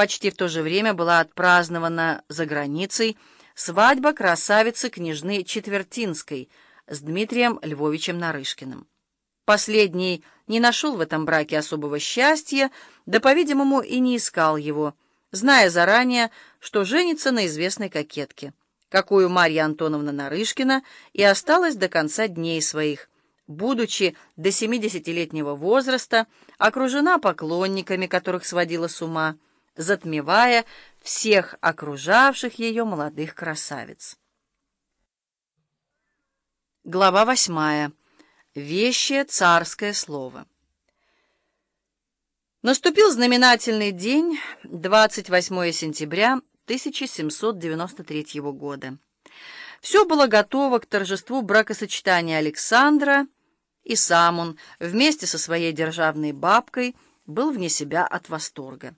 Почти в то же время была отпразднована за границей свадьба красавицы княжны Четвертинской с Дмитрием Львовичем Нарышкиным. Последний не нашел в этом браке особого счастья, да, по-видимому, и не искал его, зная заранее, что женится на известной кокетке, какую Марья Антоновна Нарышкина и осталась до конца дней своих, будучи до 70-летнего возраста, окружена поклонниками, которых сводила с ума, затмевая всех окружавших ее молодых красавиц. Глава восьмая. Вещее царское слово. Наступил знаменательный день, 28 сентября 1793 года. Все было готово к торжеству бракосочетания Александра, и сам он вместе со своей державной бабкой был вне себя от восторга.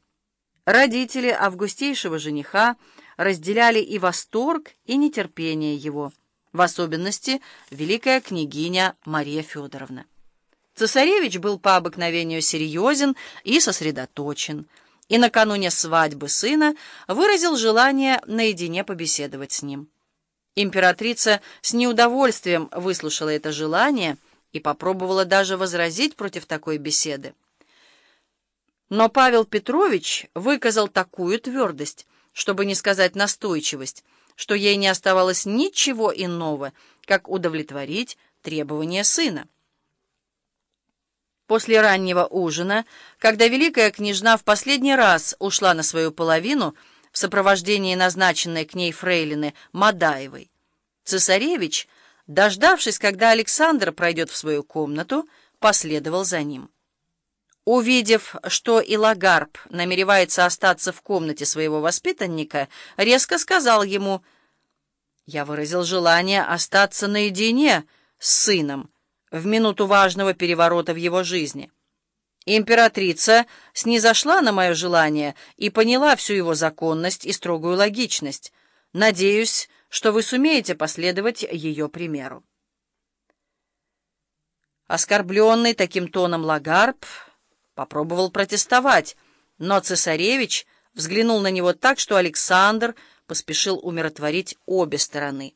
Родители августейшего жениха разделяли и восторг, и нетерпение его, в особенности великая княгиня Мария Федоровна. Цесаревич был по обыкновению серьезен и сосредоточен, и накануне свадьбы сына выразил желание наедине побеседовать с ним. Императрица с неудовольствием выслушала это желание и попробовала даже возразить против такой беседы. Но Павел Петрович выказал такую твердость, чтобы не сказать настойчивость, что ей не оставалось ничего иного, как удовлетворить требования сына. После раннего ужина, когда великая княжна в последний раз ушла на свою половину в сопровождении назначенной к ней фрейлины Мадаевой, цесаревич, дождавшись, когда Александр пройдет в свою комнату, последовал за ним. Увидев, что Илагарб намеревается остаться в комнате своего воспитанника, резко сказал ему, «Я выразил желание остаться наедине с сыном в минуту важного переворота в его жизни. Императрица снизошла на мое желание и поняла всю его законность и строгую логичность. Надеюсь, что вы сумеете последовать ее примеру». Оскорбленный таким тоном Лагарб попробовал протестовать, но цесаревич взглянул на него так, что Александр поспешил умиротворить обе стороны.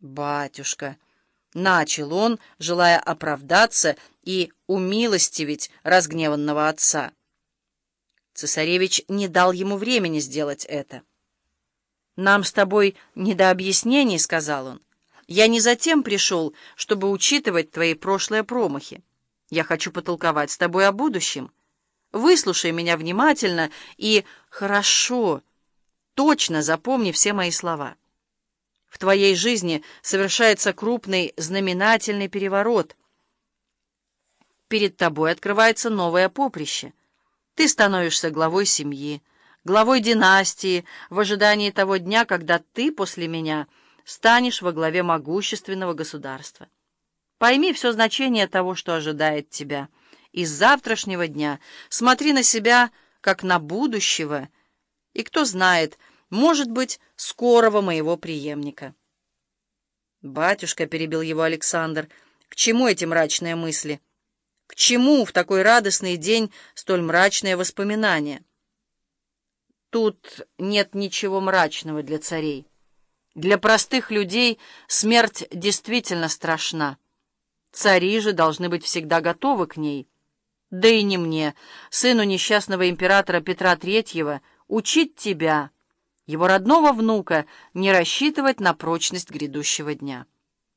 «Батюшка!» — начал он, желая оправдаться и умилостивить разгневанного отца. Цесаревич не дал ему времени сделать это. «Нам с тобой не до объяснений», — сказал он. «Я не затем пришел, чтобы учитывать твои прошлые промахи. Я хочу потолковать с тобой о будущем. Выслушай меня внимательно и хорошо, точно запомни все мои слова. В твоей жизни совершается крупный знаменательный переворот. Перед тобой открывается новое поприще. Ты становишься главой семьи, главой династии в ожидании того дня, когда ты после меня станешь во главе могущественного государства. Пойми все значение того, что ожидает тебя. Из завтрашнего дня смотри на себя, как на будущего, и, кто знает, может быть, скорого моего преемника. «Батюшка», — перебил его Александр, — «к чему эти мрачные мысли? К чему в такой радостный день столь мрачные воспоминания?» Тут нет ничего мрачного для царей. Для простых людей смерть действительно страшна. Цари же должны быть всегда готовы к ней. Да и не мне, сыну несчастного императора Петра Третьего, учить тебя, его родного внука, не рассчитывать на прочность грядущего дня.